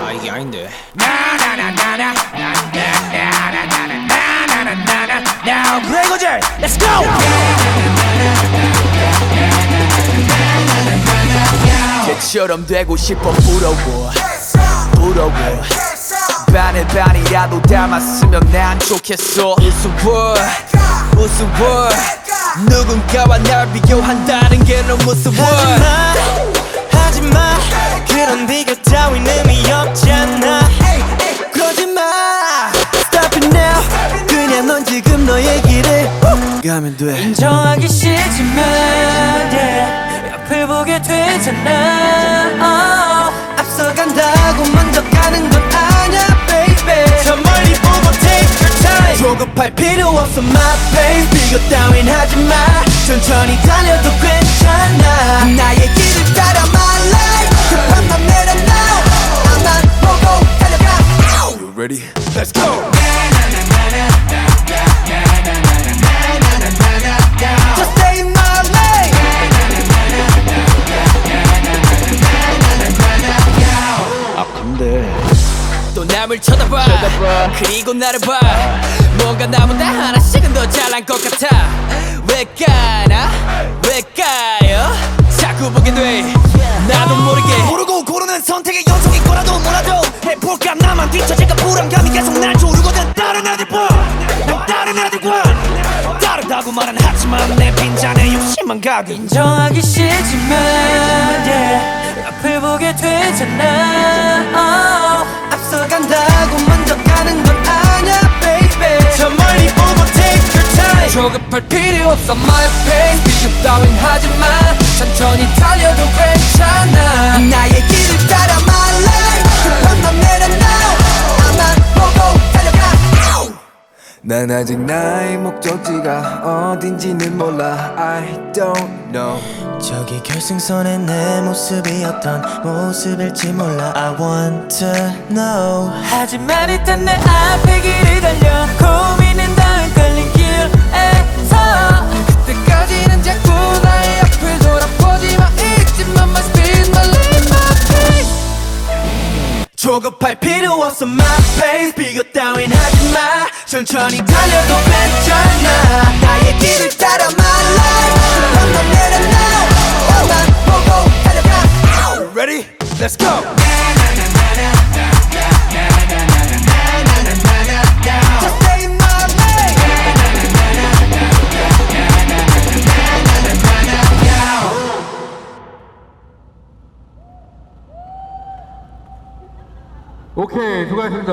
아 이게 아닌데. Now 브레이거젤 Let's go! 걔처럼 되고 싶어 부러워. 부러워. 반을 반이라도 닮았으면 난 좋겠어. 우스워 우스워. 누군가와 날 비교한다는 게 너무 무서워. 하지마 하지마. 그런 비교 따윈 의미 없잖아. 그러지마. Stop it now. 그냥 넌 지금 너의 길을 가면 돼. 인정하기 싫지만 yeah, 옆을 보게 되잖아. oh. 앞서간다 없어 my babe 비교 따윈 하지마. 천천히 달려도 괜찮아. 나의 길을 따라 my life. 급한 맘 내려놔. 나만 보고 달려가. You ready? Let's go! Just stay in my lane. 또 남을 쳐다봐, 그리고 나를 봐 뭔가 나보다 하나씩은 더 잘난 것 같아. 왜 까나? 왜 까요? 자꾸 보게 돼. 나도 모르게. 모르고 고르는 선택의 연속인 거라도 몰라도 해볼까? 나만 뒤처질까? 불안감이 계속 날 조르거든. 다른 애들과 난 다른 애들과 다르다고 말은 하지만 내 빈잔에 욕심만 가득. 인정하기 싫지만 yeah, 앞을 보게 되잖아 조급할 필요 없어. My pace 비교 따윈 하지마. 천천히 달려도 괜찮아. 나의 길을 따라 my life. 급한 맘 내려놔 나만 보고 달려가. 난 아직 나의 목적지가 어딘지는 몰라. I don't know. 저기 결승선에 내 모습이 어떤 모습일지 몰라. I want to know. 하지만 일단 내 앞에 길을 달려 고민 조급할 필요 없어. My pace 비교 따윈 하지마. 천천히 달려도 괜찮아. 나의 길을 따라 my life. 급한 맘 내려놔. 나만 보고 달려가. Ready? Let's go! 오케이, 수고하셨습니다.